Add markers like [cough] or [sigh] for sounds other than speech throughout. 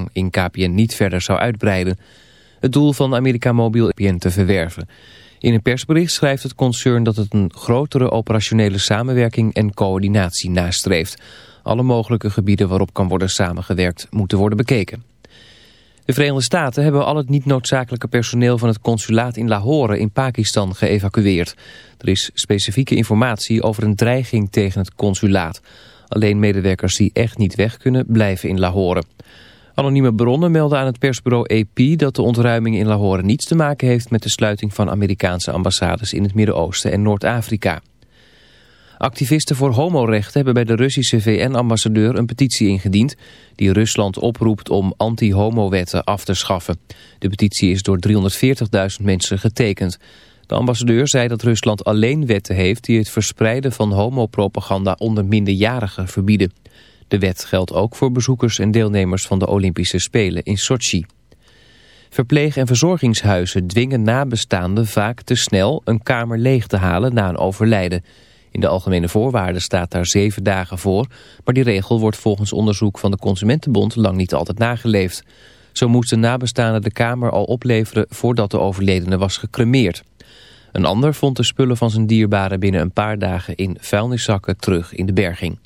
belang in KPN niet verder zou uitbreiden. Het doel van Amerika Mobiel KPN te verwerven. In een persbericht schrijft het concern dat het een grotere operationele samenwerking en coördinatie nastreeft. Alle mogelijke gebieden waarop kan worden samengewerkt moeten worden bekeken. De Verenigde Staten hebben al het niet noodzakelijke personeel van het consulaat in Lahore in Pakistan geëvacueerd. Er is specifieke informatie over een dreiging tegen het consulaat. Alleen medewerkers die echt niet weg kunnen blijven in Lahore. Anonieme bronnen melden aan het persbureau AP dat de ontruiming in Lahore niets te maken heeft met de sluiting van Amerikaanse ambassades in het Midden-Oosten en Noord-Afrika. Activisten voor homorechten hebben bij de Russische VN-ambassadeur een petitie ingediend... die Rusland oproept om anti-homo-wetten af te schaffen. De petitie is door 340.000 mensen getekend. De ambassadeur zei dat Rusland alleen wetten heeft... die het verspreiden van homopropaganda onder minderjarigen verbieden. De wet geldt ook voor bezoekers en deelnemers van de Olympische Spelen in Sochi. Verpleeg- en verzorgingshuizen dwingen nabestaanden vaak te snel een kamer leeg te halen na een overlijden... In de algemene voorwaarden staat daar zeven dagen voor, maar die regel wordt volgens onderzoek van de Consumentenbond lang niet altijd nageleefd. Zo moesten nabestaanden de kamer al opleveren voordat de overledene was gecremeerd. Een ander vond de spullen van zijn dierbaren binnen een paar dagen in vuilniszakken terug in de berging.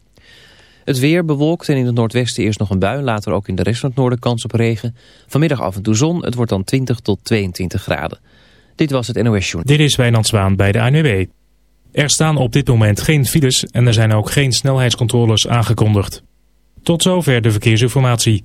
Het weer bewolkt en in het noordwesten eerst nog een bui, later ook in de rest van het noorden kans op regen. Vanmiddag af en toe zon, het wordt dan 20 tot 22 graden. Dit was het NOS Journal. Dit is Wijnand Zwaan bij de ANWB. Er staan op dit moment geen files en er zijn ook geen snelheidscontroles aangekondigd. Tot zover de verkeersinformatie.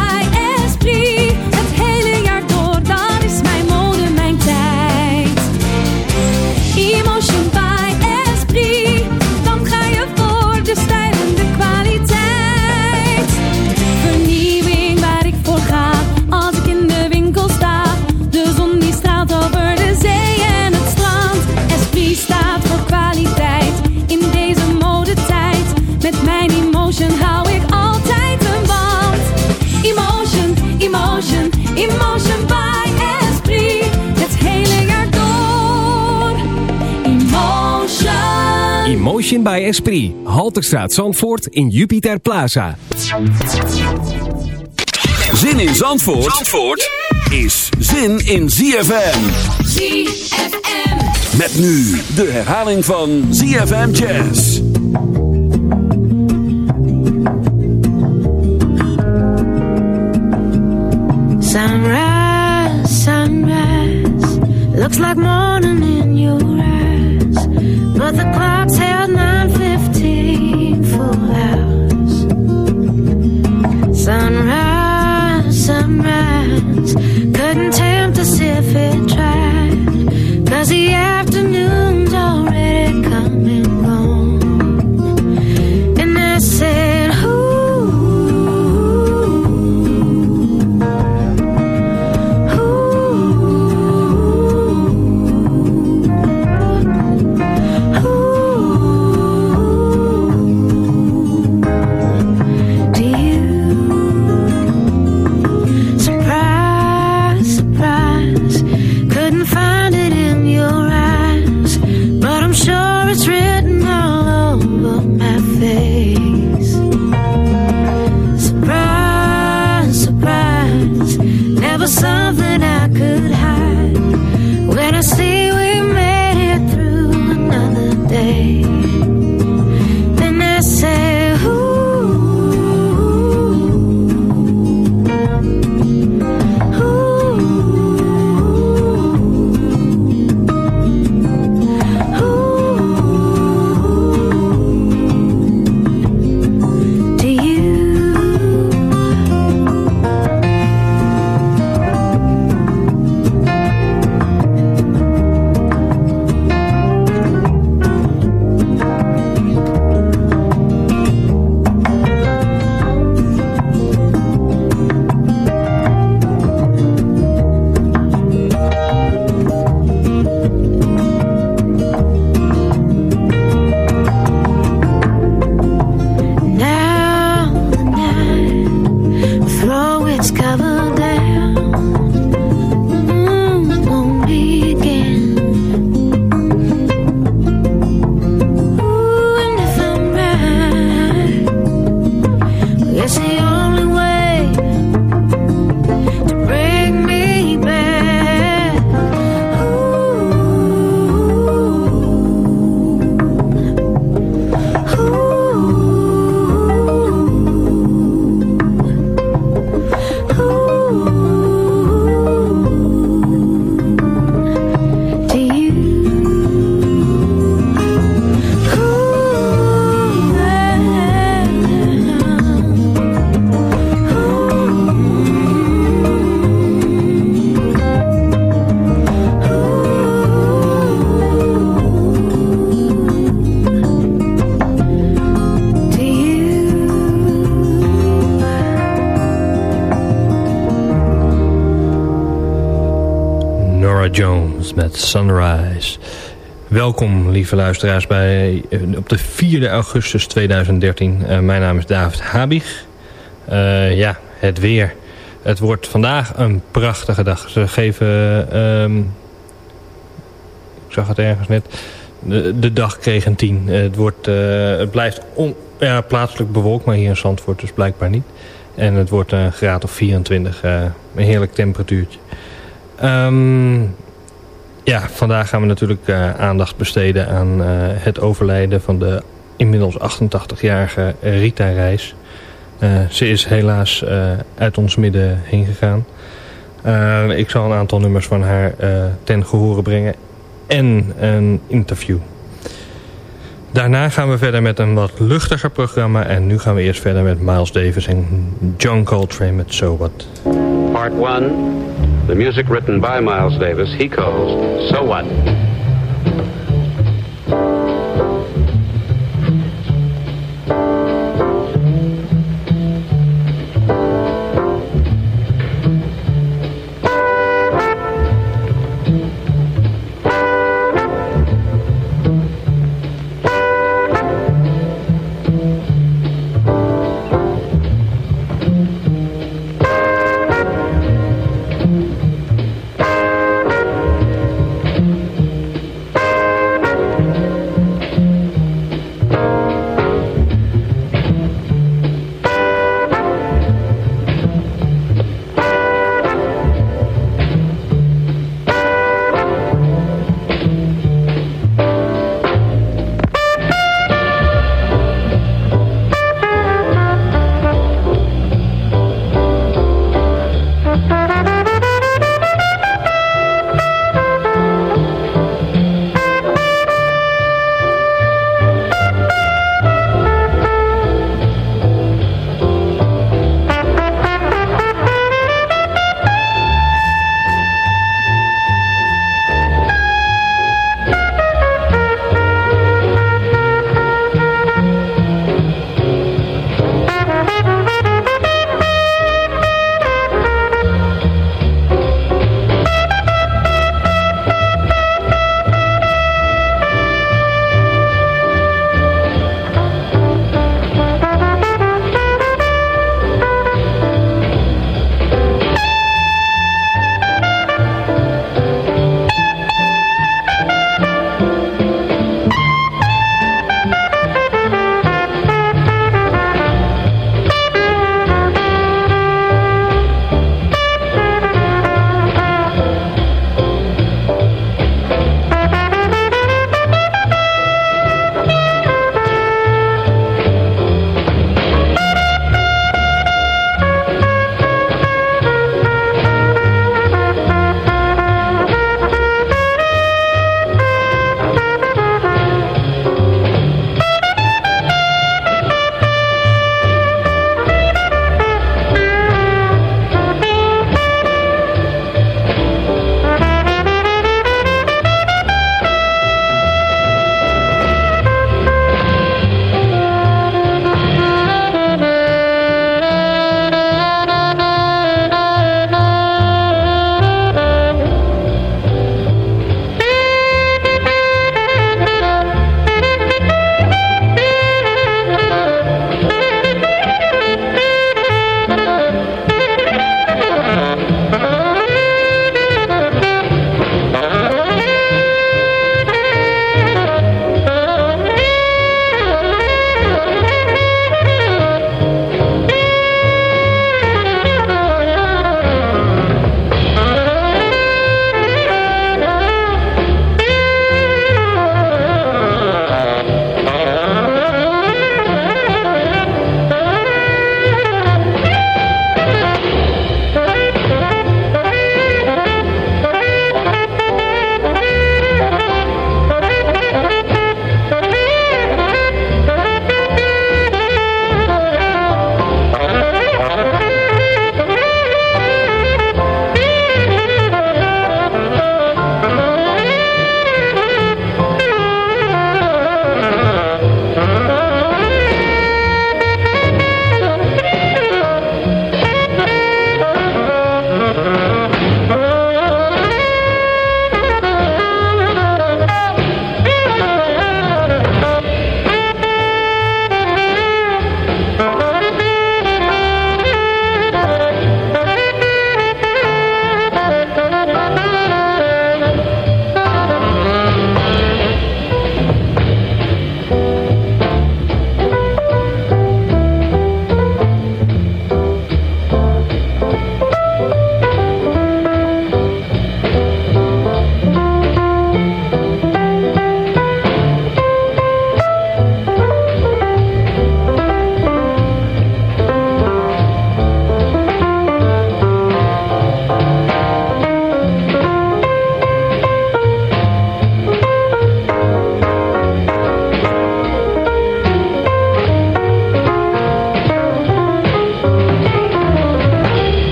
Emotion by Esprit. Halterstraat Zandvoort in Jupiter Plaza. Zin in Zandvoort, Zandvoort is zin in ZFM. ZFM. Met nu de herhaling van ZFM Jazz. Sunrise, sunrise, looks like morning Jones met Sunrise. Welkom, lieve luisteraars, bij, eh, op de 4 augustus 2013. Uh, mijn naam is David Habig. Uh, ja, het weer. Het wordt vandaag een prachtige dag. Ze geven, um, ik zag het ergens net, de, dag kreeg een 10. het, wordt, het blijft on, ja, plaatselijk bewolkt, maar hier in Zandvoort dus blijkbaar niet. En het wordt een graad of 24, uh, een heerlijk temperatuurtje. Um, ja, vandaag gaan we natuurlijk uh, aandacht besteden aan uh, het overlijden van de inmiddels 88-jarige Rita Reis. Uh, ze is helaas uit ons midden heen gegaan. ik zal een aantal nummers van haar ten gehore brengen en een interview. Daarna gaan we verder met een wat luchtiger programma. En nu gaan we eerst verder met Miles Davis en John Coltrane met So What. Part 1. The music written by Miles Davis. He calls So What.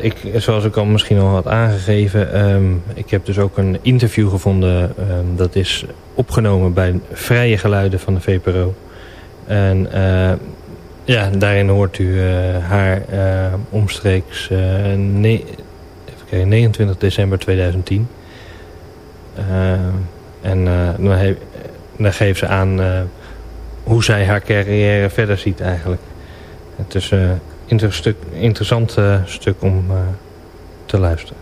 Ik, zoals ik al misschien al had aangegeven... ehm, ik heb dus ook een interview gevonden. ehm, dat is opgenomen bij Vrije Geluiden van de VPRO. En eh, ja, daarin hoort u eh, haar eh, omstreeks eh, even kijken, 29 december 2010. Ehm, en eh, dan, he- geeft ze aan... eh, hoe zij haar carrière verder ziet eigenlijk. Het inter stuk, interessant stuk om eh, te luisteren.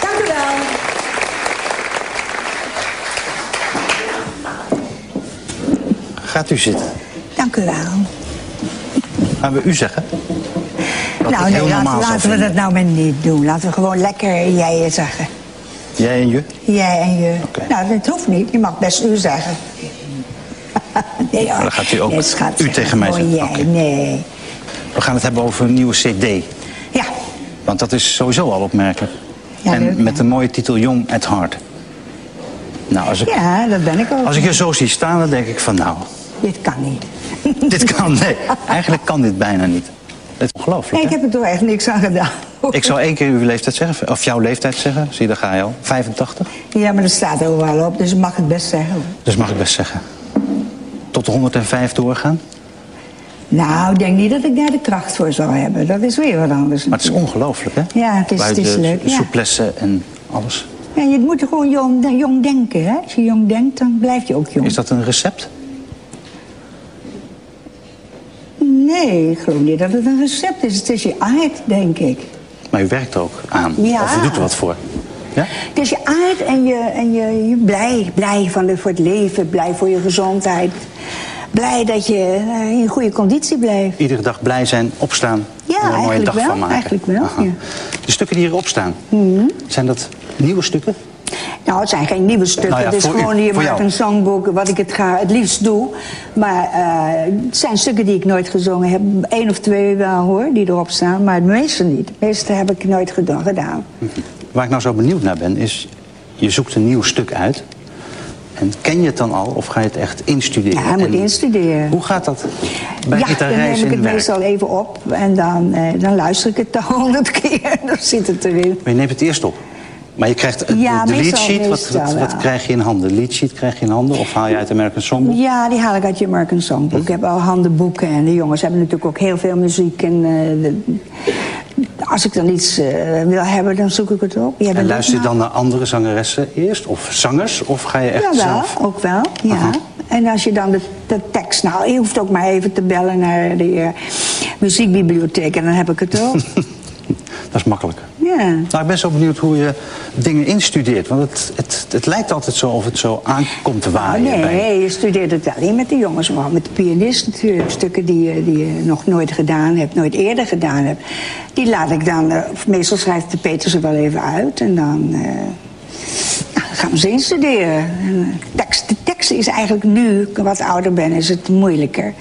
Dank u wel. Gaat u zitten. Dank u wel. Gaan we u zeggen? Dat nou, nee, laten, laten we dat nou maar niet doen. Laten we gewoon lekker jij zeggen. Jij en je? Jij en je. Nou, dat hoeft niet. Je mag best u zeggen. [laughs] nee, dan gaat u ook Nee, schat, u tegen mij gewoon zeggen. jij. Nee. We gaan het hebben over een nieuwe cd. Ja. Want dat is sowieso al opmerkelijk. Ja, en leuk, met de mooie titel Young at Heart. Nou, als ik, Ja, dat ben ik ook. als ik je zo zie staan, dan denk ik van nou, Dit kan niet. [laughs] dit kan, nee. Eigenlijk kan dit bijna niet. Het is ongelooflijk, Nee, ik heb er toch echt niks aan gedaan. Ik zou één keer uw leeftijd zeggen, of jouw leeftijd zeggen. Zie je, daar ga je al. 85. Ja, maar dat staat overal op, dus ik mag het best zeggen. Dus mag ik best zeggen. Tot de 105 doorgaan. Nou, ik denk niet dat ik daar de kracht voor zou hebben. Dat is weer wat anders. Maar het is ongelooflijk, hè? Ja, het is, het is leuk. Ja. souplesse en alles. Ja, je moet gewoon jong, jong denken, hè? Als je jong denkt, dan blijf je ook jong. Is dat een recept? Nee, ik geloof niet dat het een recept is. Het is je aard, denk ik. Maar u werkt er ook aan. Ja. Of u doet er wat voor. Ja? Is je aard en je, en je, je blij. Blij van de, voor het leven, blij voor je gezondheid. Blij dat je eh, in goede conditie blijft. Iedere dag blij zijn, opstaan Ja, en er een mooie dag wel, van maken. eigenlijk wel, ja. De stukken die hierop staan, zijn dat nieuwe stukken? Nou, het zijn geen nieuwe stukken. Nou ja, het is gewoon, je voor maakt een zangboek, wat ik het, ga, het liefst doe. Maar eh, het zijn stukken die ik nooit gezongen heb. Eén of twee wel hoor, die erop staan. Maar het meeste niet. Het meeste heb ik nooit gedaan. Waar ik nou zo benieuwd naar ben, is... je zoekt een nieuw stuk uit... en ken je het dan al of ga je het echt instuderen? Ja, je moet En instuderen. Hoe gaat dat bij ja, dan neem ik het werk? meestal even op. En dan, eh, dan luister ik het de [laughs] honderd keer. Dan zit het erin. Maar je neemt het eerst op. Maar je krijgt de, Ja, de meestal- leadsheet, wat, wat, krijg je in handen? De leadsheet krijg je in handen of haal je uit de American Songbook? Ja, die haal ik uit je American Songbook. Ik heb al handenboeken en de jongens hebben natuurlijk ook heel veel muziek. En, eh, de- als ik dan iets eh, wil hebben, dan zoek ik het op. Jij En luister je dan naar andere zangeressen eerst? Of zangers? Of ga je echt Jawel, zelf? ook wel, ja. En als je dan de, de tekst... Nou, je hoeft ook maar even te bellen naar de eh, muziekbibliotheek... en dan heb ik het ook. [laughs] Dat is makkelijk. Ja. Nou, ik ben zo benieuwd hoe je dingen instudeert. Want het, het, het lijkt altijd zo of het zo aankomt te waaien. Oh, bij- nee, je studeert het wel in met de jongens, maar met de pianist natuurlijk. Stukken die, je- die je nog nooit gedaan hebt, nooit eerder gedaan hebt. Die laat ik dan, eh, meestal schrijft de Peter ze wel even uit en dan, eh, nou, dan gaan we ze instuderen. En, eh, tekst, de tekst is eigenlijk nu, ik wat ouder ben, is het moeilijker.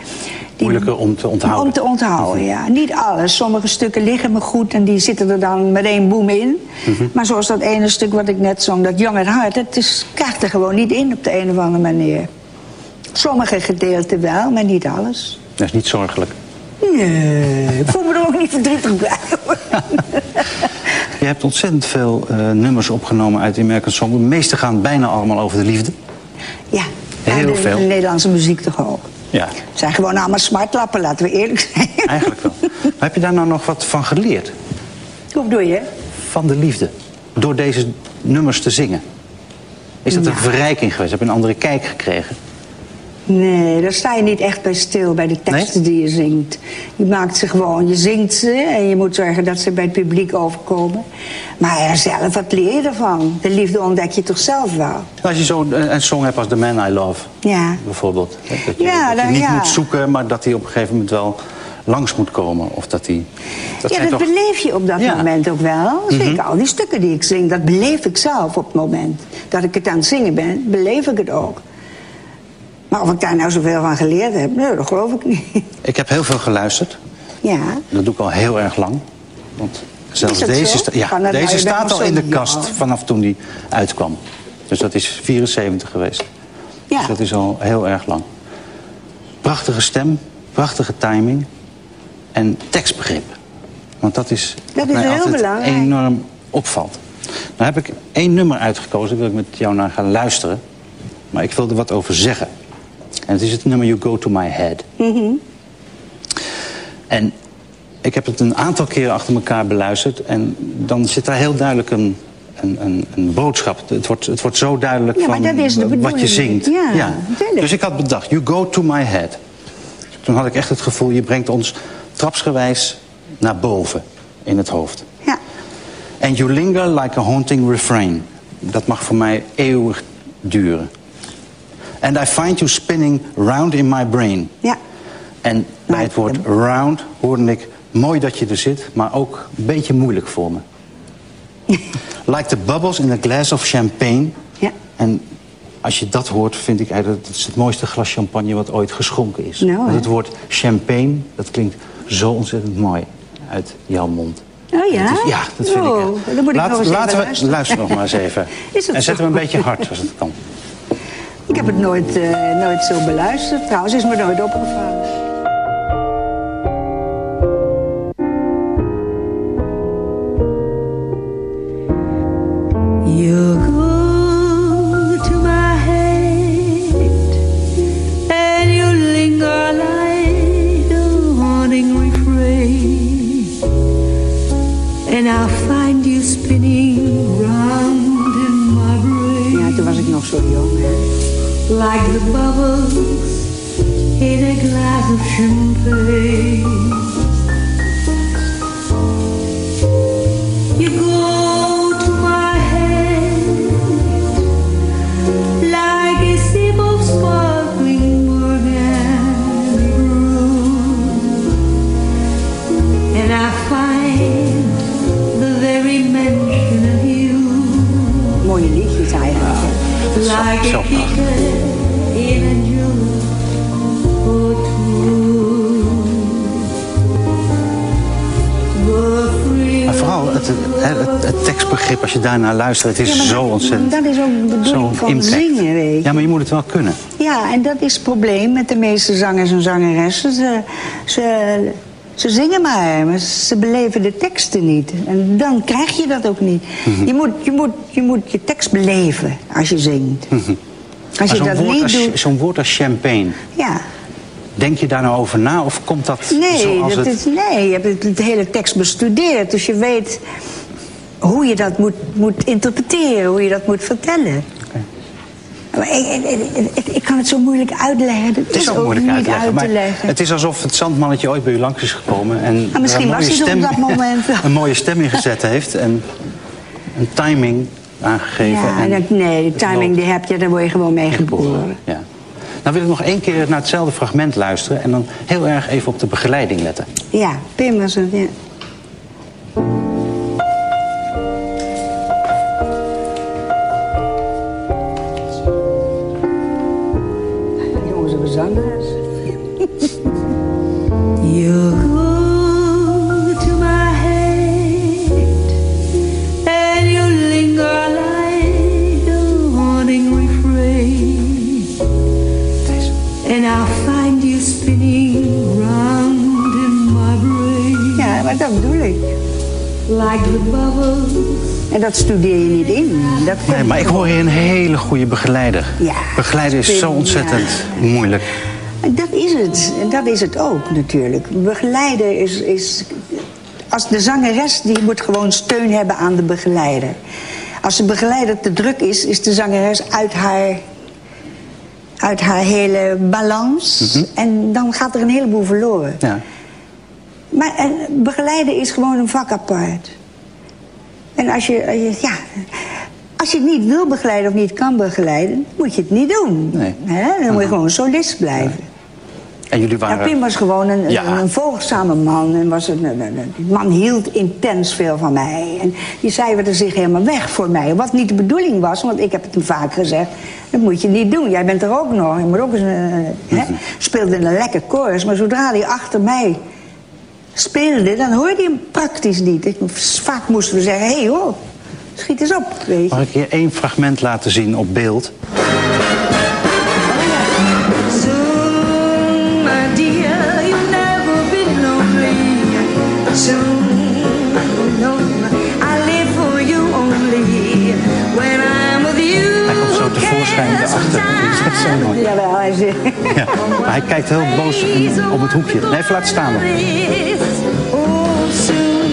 Die- Moeilijker om te onthouden. Om te onthouden, ja. Niet alles. Sommige stukken liggen me goed en die zitten er dan meteen boem in. Mhm. Maar zoals dat ene stuk wat ik net zong, dat Young at Heart... het is, krijgt er gewoon niet in op de een of andere manier. Sommige gedeelten wel, maar niet alles. Dat is niet zorgelijk. Nee, ik voel me er ook niet verdrietig bij. [laughs] Je hebt ontzettend veel eh, nummers opgenomen uit de American. De meeste gaan bijna allemaal over de liefde. Ja, Heel de, veel. de Nederlandse muziek toch ook. Ja, Het zijn gewoon allemaal smartlappen, laten we eerlijk zijn. eigenlijk wel. [laughs] Maar heb je daar nou nog wat van geleerd? Hoe bedoel je? Van de liefde. Door deze nummers te zingen. Is dat een verrijking geweest? Heb je een andere kijk gekregen? Nee, daar sta je niet echt bij stil, bij de teksten die je zingt. Je maakt ze gewoon, je zingt ze en je moet zorgen dat ze bij het publiek overkomen. Maar ja, zelf, wat leer je ervan? De liefde ontdek je toch zelf wel? Als je zo een, een song hebt als The Man I Love, Ja. bijvoorbeeld. hè, Dat je, Ja, dat je dan- niet ja. moet zoeken, maar dat hij op een gegeven moment wel langs moet komen. Of dat hij... Dat ja, dat toch... beleef je op dat Ja. moment ook wel. Zeker Mhm. al die stukken die ik zing, dat beleef ik zelf op het moment. Dat ik het aan het zingen ben, beleef ik het ook. Maar of ik daar nou zoveel van geleerd heb, nee, dat geloof ik niet. Ik heb heel veel geluisterd. Ja, Dat doe ik al heel erg lang. Want zelfs Is deze, sta- ja, deze Luie staat al in de kast vanaf toen die uitkwam. Dus dat is 74 geweest. Ja. Dus dat is al heel erg lang. Prachtige stem, prachtige timing en tekstbegrip. Want dat is Dat is mij heel altijd belangrijk. enorm opvalt. Nou heb ik één nummer uitgekozen, daar wil ik met jou naar gaan luisteren. Maar ik wil er wat over zeggen. En het is het nummer You Go To My Head. Mhm. En ik heb het een aantal keren achter elkaar beluisterd. En dan zit daar heel duidelijk een, een, een, een boodschap. Het wordt, het wordt zo duidelijk Ja, van wat je zingt. Ja. Dus ik had bedacht, you go to my head. Toen had ik echt het gevoel, je brengt ons trapsgewijs naar boven in het hoofd. Ja. And you linger like a haunting refrain. Dat mag voor mij eeuwig duren. And I find you spinning round in my brain. Ja. En bij het woord round hoorde ik mooi dat je er zit, maar ook een beetje moeilijk voor me. [laughs] like the bubbles in a glass of champagne. Ja. En als je dat hoort, vind ik eigenlijk dat het het mooiste glas champagne wat ooit geschonken is. Nou, Want het woord champagne, dat klinkt zo ontzettend mooi uit jouw mond. Oh ja? Dat is- ja, dat vind ik Oh, echt. dan moet ik Laat- nog eens laten we luisteren. nog maar eens even. [laughs] Is en zet zo? hem een beetje hard als het kan. Ik heb het nooit, eh, nooit zo beluisterd. Trouwens, is me nooit opgevallen. You go to my head and you linger like a haunting refrain, and I'll find you spinning round in my brain. Ja, toen was ik nog zo jong. Hè. like the bubbles in a glass of champagne. You go to my head like a sip of sparkling Burgundy brew, and I find the very mention of you. Mooie liedjes eigenlijk. Like het, het, tekstbegrip, als je daarnaar luistert, het is Ja, zo ontzettend. Dat is ook de bedoeling van impact. zingen, weet je. Ja, maar je moet het wel kunnen. Ja, en dat is het probleem met de meeste zangers en zangeressen. Ze, ze, ze zingen maar, maar ze beleven de teksten niet. En dan krijg je dat ook niet. Mhm. je, moet, je, moet, je moet je tekst beleven als je zingt. Als je dat woord niet als- doet... Zo'n woord als champagne, Ja, denk je daar nou over na? Of komt dat nee, zoals dat het... is, nee, je hebt het, het hele tekst bestudeerd. Dus je weet hoe je dat moet, moet interpreteren, hoe je dat moet vertellen. Maar ik, ik, ik- ik kan het zo moeilijk uitleggen. Het Het is ook moeilijk uitleggen, uit maar te leggen. het is alsof het zandmannetje ooit bij u langs is gekomen... en Ah, misschien een was mooie hij op dat moment [laughs] een mooie stem in gezet heeft en een timing aangegeven. Ja, en dat, nee, die timing die heb je, daar word je gewoon mee geboren. Ja. Nou wil ik nog één keer naar hetzelfde fragment luisteren... en dan heel erg even op de begeleiding letten. Ja, Pim was het, ja. Jongens, dat studeer je niet in. Dat Nee, maar ik hoor hier een hele goede begeleider. Ja, Begeleiden is zo ontzettend moeilijk. Dat is het. En dat is het ook natuurlijk. Begeleiden is, is... Als de zangeres, die moet gewoon steun hebben aan de begeleider. Als de begeleider te druk is, is de zangeres uit haar, uit haar hele balans. En dan gaat er een heleboel verloren. Ja. Maar en, begeleiden is gewoon een vak apart. En als je, als je- ja, als je het niet wil begeleiden of niet kan begeleiden, moet je het niet doen. Nee. Hè? Dan moet je gewoon solist blijven. En jullie Ja, waren... Pim was gewoon een, Ja. een, een volgzame man. En was een, een- die man hield intens veel van mij. En die cijferde zich helemaal weg voor mij. Wat niet de bedoeling was, want ik heb het hem vaak gezegd... dat moet je niet doen. Jij bent er ook nog. Je moet ook eens... eh, hè? Speelde een lekker chorus. Maar zodra hij achter mij speelde, dan hoorde je hem praktisch niet. Ik, vaak moesten we zeggen, hé hey, hoor, schiet eens op. Weet je. Mag ik je één fragment laten zien op beeld? Dat is echt zo mooi. Jawel, hij. Ja. Maar hij kijkt heel boos in- op het hoekje. Nee, even laten staan. nog. Oh, soon,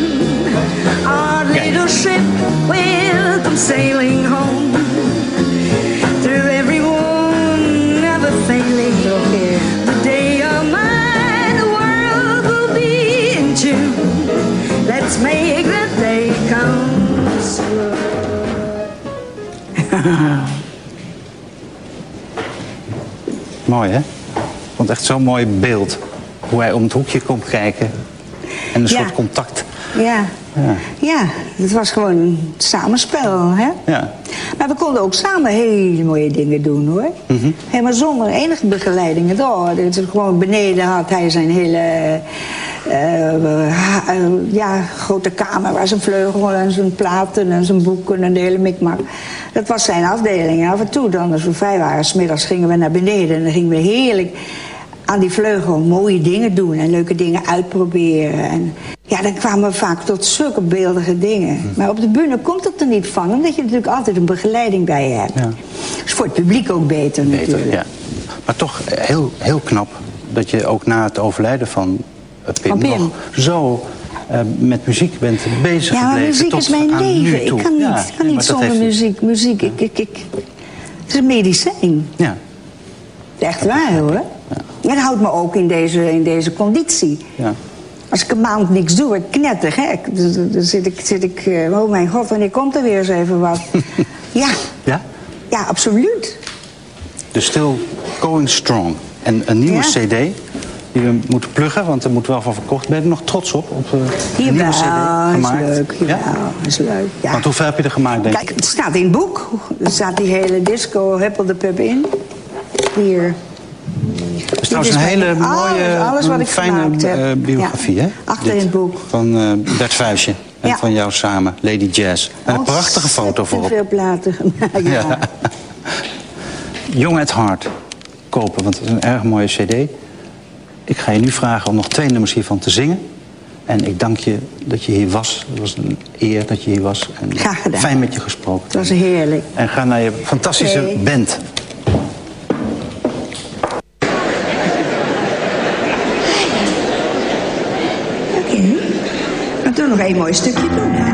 our little ship [laughs] will come sailing home. Through every one, never failing. The day of mine, the world will be in June. Let's make that day come soon. Mooi, hè? Ik vond het echt zo'n mooi beeld. Hoe hij om het hoekje komt kijken. En een Ja. soort contact. Ja. Ja. Ja, het was gewoon een samenspel, hè? Ja. Maar we konden ook samen hele mooie dingen doen, hoor. Mhm. Helemaal zonder enige begeleiding. Is gewoon beneden had hij zijn hele... eh, eh, ja, grote kamer waar zijn vleugel en zijn platen en zijn boeken en de hele mikmak. Dat was zijn afdeling. En af en toe dan, als we vrij waren, smiddags gingen we naar beneden en dan gingen we heerlijk aan die vleugel mooie dingen doen en leuke dingen uitproberen. En ja, dan kwamen we vaak tot zulke beeldige dingen. Maar op de bühne komt het er niet van, omdat je natuurlijk altijd een begeleiding bij je hebt. Ja. is voor het publiek ook beter, Beter, natuurlijk. ja. Maar toch heel, heel knap dat je ook na het overlijden van Van Pim. nog zo eh, met muziek bent bezig Ja, maar muziek tot is mijn leven. Ik kan niet, Ja, kan niet zonder heeft- muziek. Muziek, ik, ik, ik, het is een medicijn. Ja. Echt waar, hoor. En dat houdt me ook in deze, in deze conditie. Ja. Als ik een maand niks doe, word ik knettergek. Dus dan dan zit ik, zit ik, eh, oh mijn god, wanneer komt er weer eens even wat? [laughs] ja, ja? ja, absoluut. Dus still going strong. En een nieuwe Ja. cd die we moeten pluggen, want er moet wel van verkocht. Ben je er nog trots op? Op een Jawel, nieuwe CD is gemaakt? leuk. Jawel, is leuk. Ja. Want hoeveel heb je er gemaakt, denk ik? Kijk, het staat in het boek. Er staat die hele disco Huppel de Pub in. Hier. Het is trouwens een is hele mooie, alles, alles fijne eh, biografie, Ja. hè? Achter Dit. in het boek. Van eh, Bert Vuijsje en Ja. van jou samen, Lady Jazz. En een prachtige foto Te voorop. veel platen gemaakt. [laughs] Ja. Ja. Young at Heart kopen, want het is een erg mooie cd. Ik ga je nu vragen om nog twee nummers hiervan te zingen. En ik dank je dat je hier was. Het was een eer dat je hier was. En Graag gedaan. Fijn met je gesproken. Het was heerlijk. En ga naar je fantastische band. Oké. Dan doen we nog één mooi stukje doen, hè?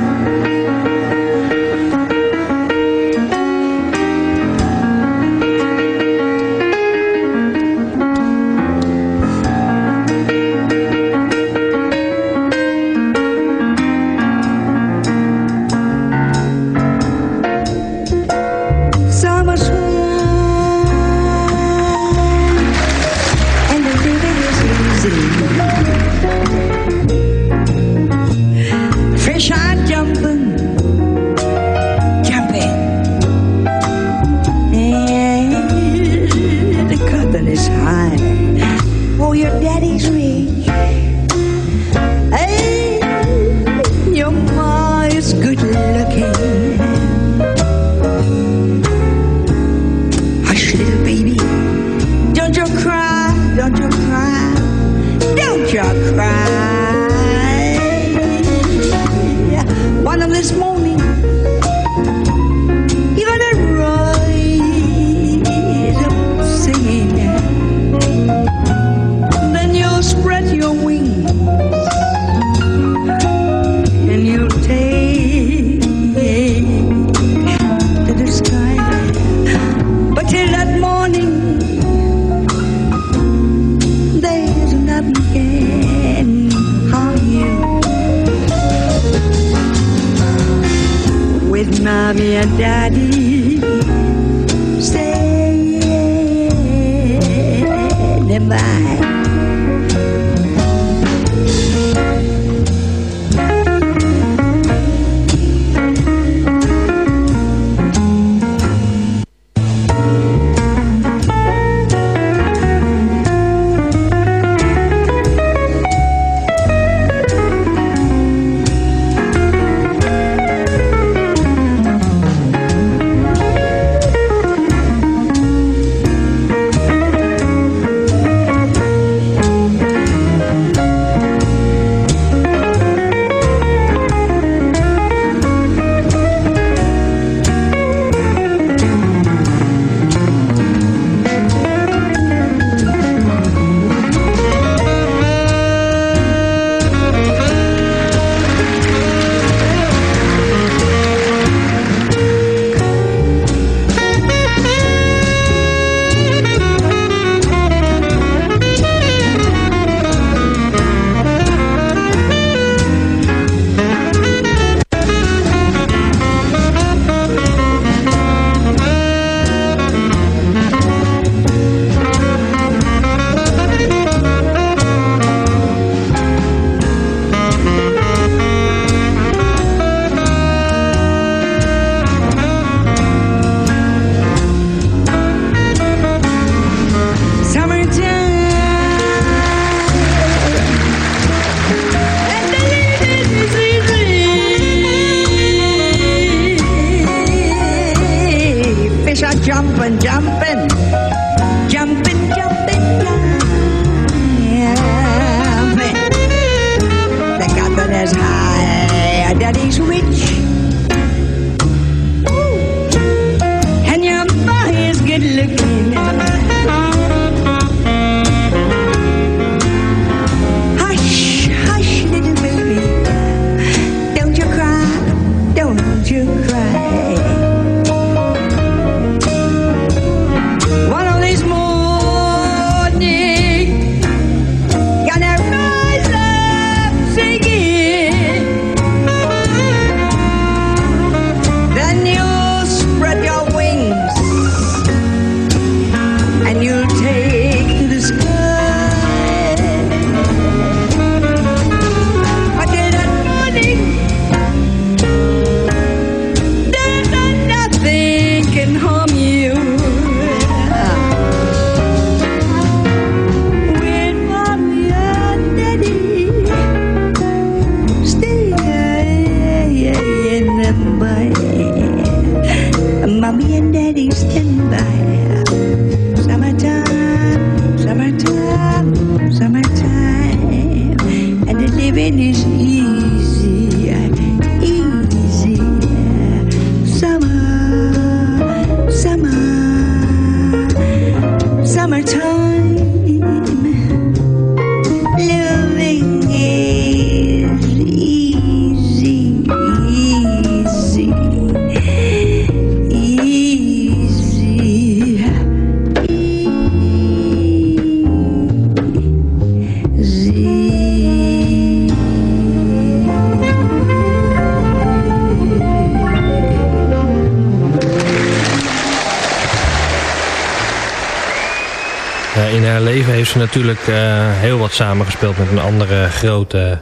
Natuurlijk eh, heel wat samengespeeld met een andere grote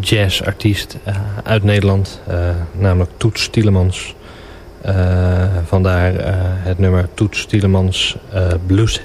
jazzartiest eh, uit Nederland. eh, namelijk Toets Tielemans. Vandaar het nummer Toets Tielemans Blues.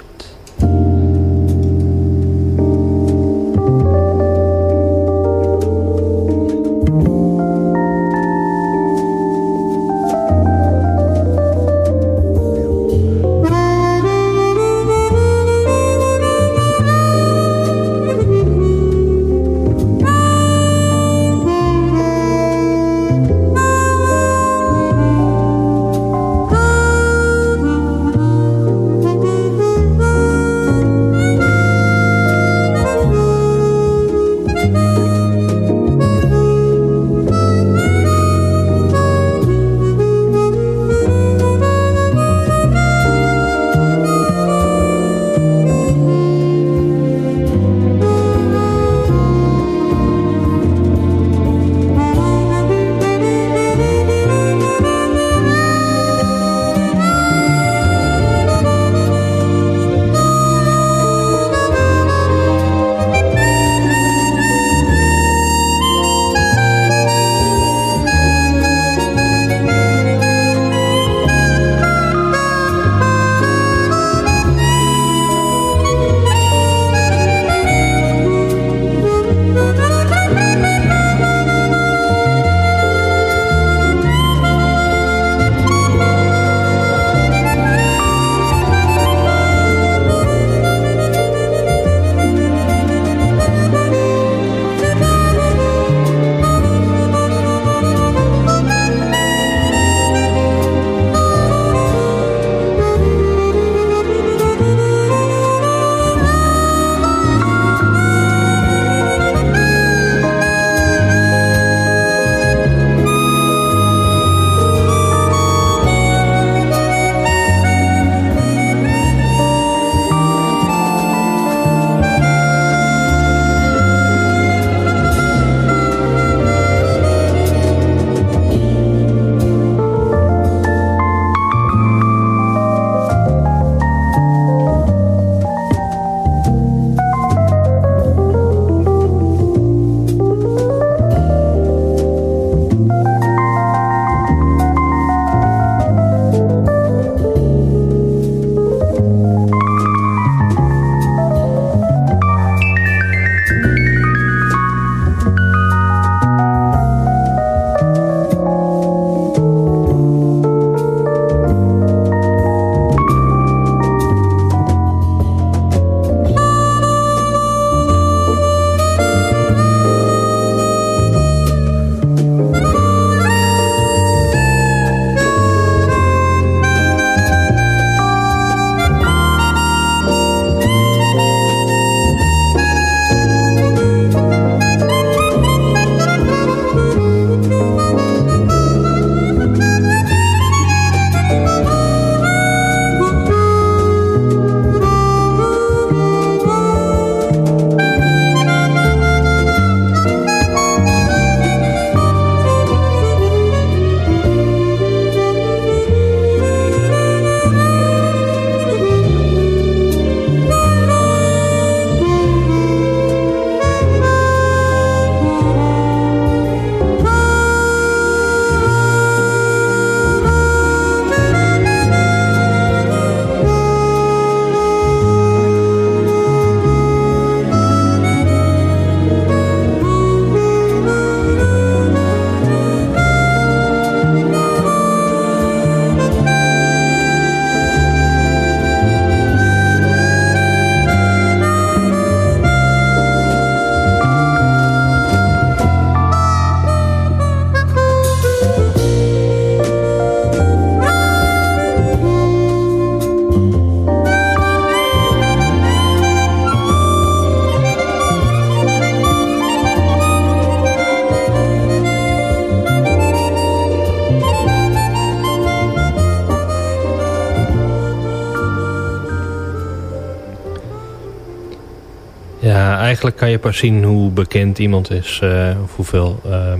Eigenlijk kan je pas zien hoe bekend iemand is. eh, of hoeveel ehm,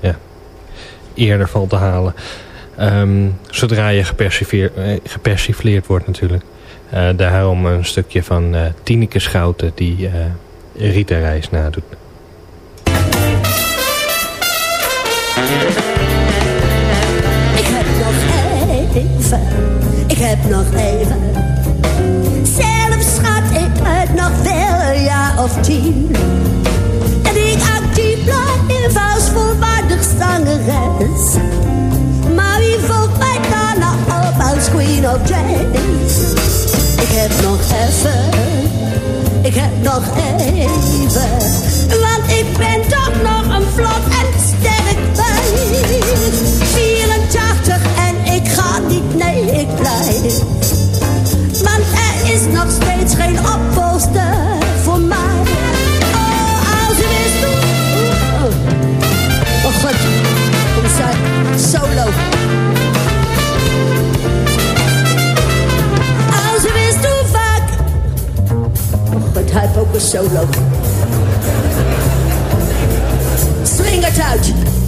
ja, eer er valt te halen. Ehm, zodra je eh, gepersifleerd wordt natuurlijk. Eh, daarom een stukje van eh Tineke Schouten die eh Rita Reis nadoet. Ik heb nog even, ik heb nog even. Zelf schat ik het nog wel of tien. En ik actief blijf in vals volwaardig zangeres. Maar wie volgt mij daarna op als queen of jazz? Ik heb nog even, ik heb nog even. Want ik ben toch nog een vlot solo. Swing het uit.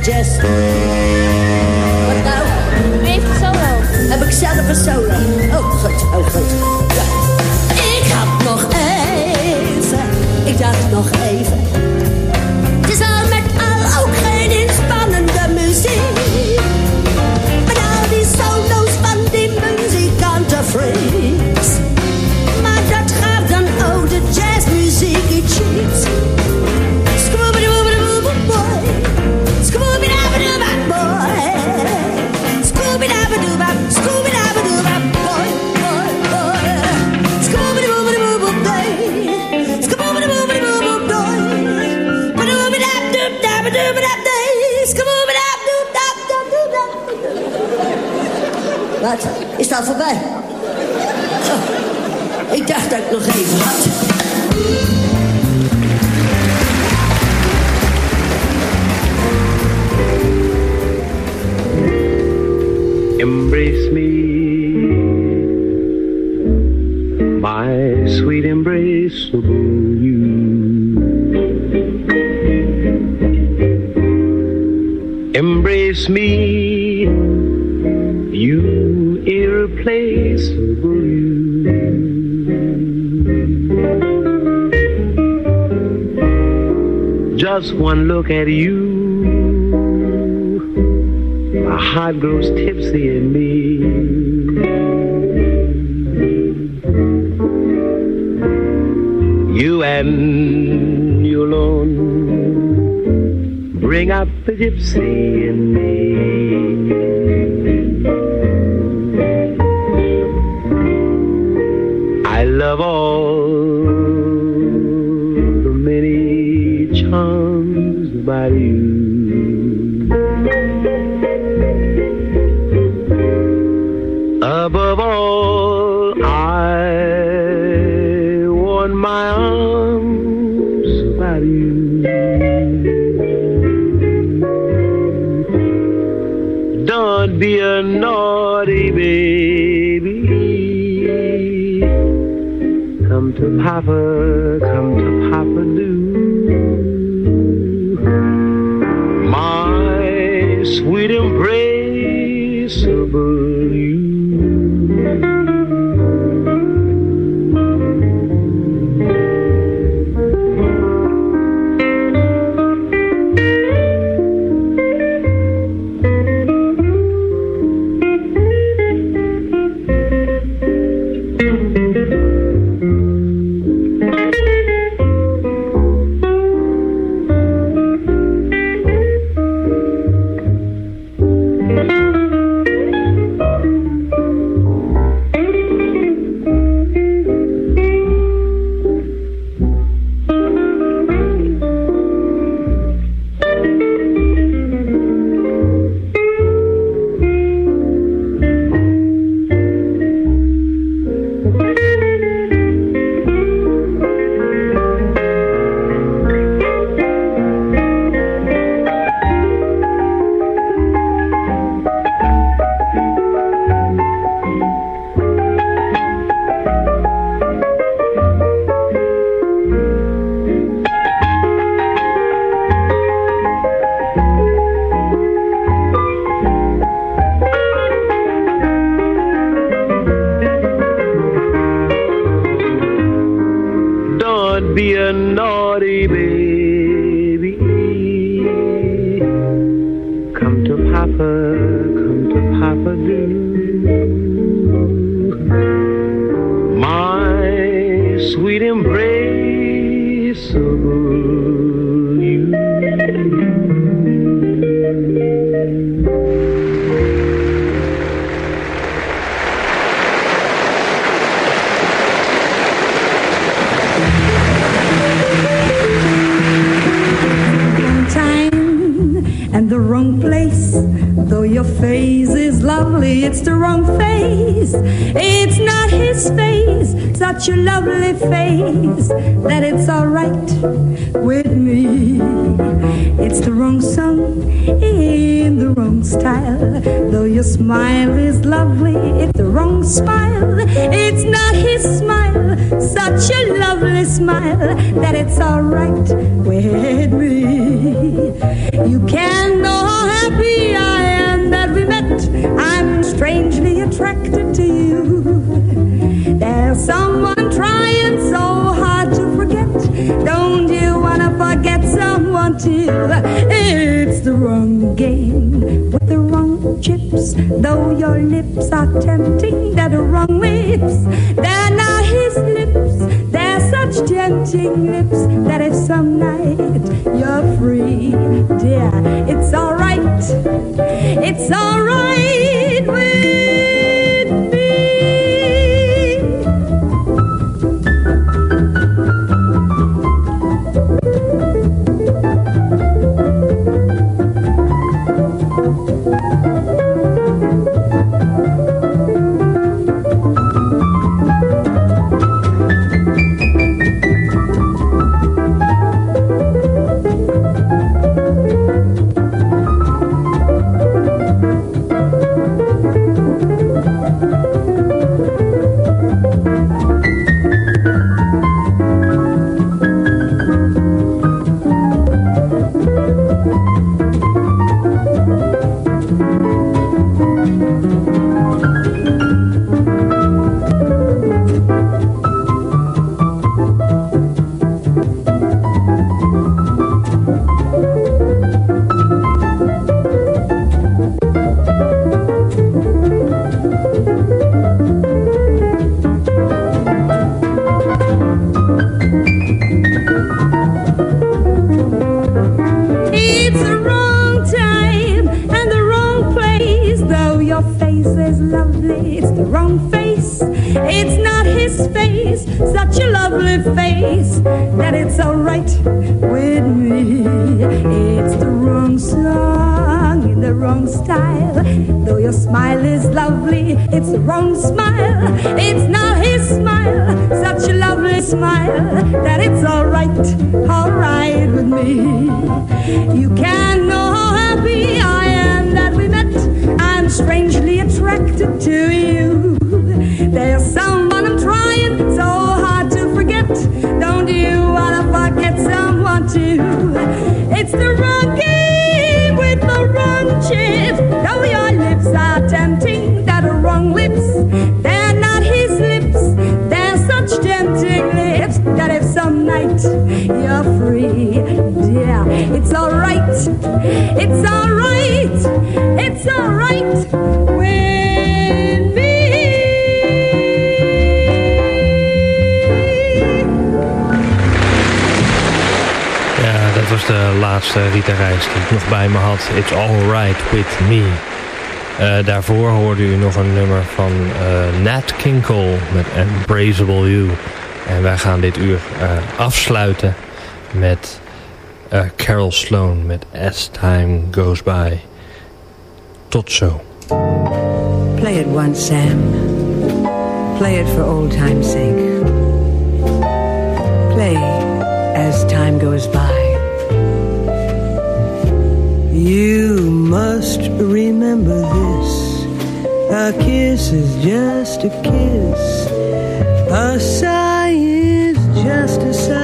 Wat nou? Wie heeft een solo? Heb ik zelf een solo? Dat voorbij? Oh, [laughs] ik dacht dat ik nog even had. Embrace me, Just one look at you my heart grows tipsy in me. You and you alone bring out the gypsy in me. I love all Papa, It's alright. It's alright. The road. Eh, Rita Reis die ik nog bij me had. It's Alright With Me. Eh, daarvoor hoorde u nog een nummer van uh, Nat Kinkle met Embraceable You. En wij gaan dit uur afsluiten met Carol Sloan met As Time Goes By. Tot zo. Play it once, Sam. Play it for old time's sake. Play as time goes by. You must remember this. A kiss is just a kiss. A sigh is just a sigh.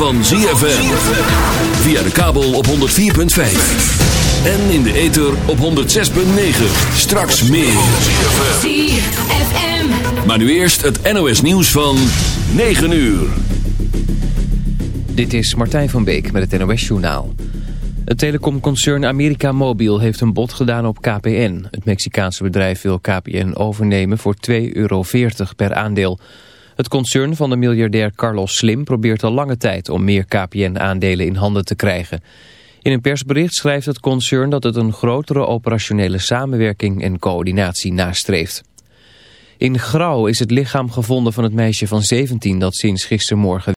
Van ZFM. Via de kabel op 104.5. En in de ether op 106.9. Straks meer. ZFM. Maar nu eerst het NOS nieuws van 9 uur. Dit is Martijn van Beek met het NOS-journaal. Het telecomconcern America Mobil heeft een bod gedaan op KPN. Het Mexicaanse bedrijf wil KPN overnemen voor 2,40 euro per aandeel. Het concern van de miljardair Carlos Slim probeert al lange tijd om meer KPN-aandelen in handen te krijgen. In een persbericht schrijft het concern dat het een grotere operationele samenwerking en coördinatie nastreeft. In Grauw is het lichaam gevonden van het meisje van 17 dat sinds gistermorgen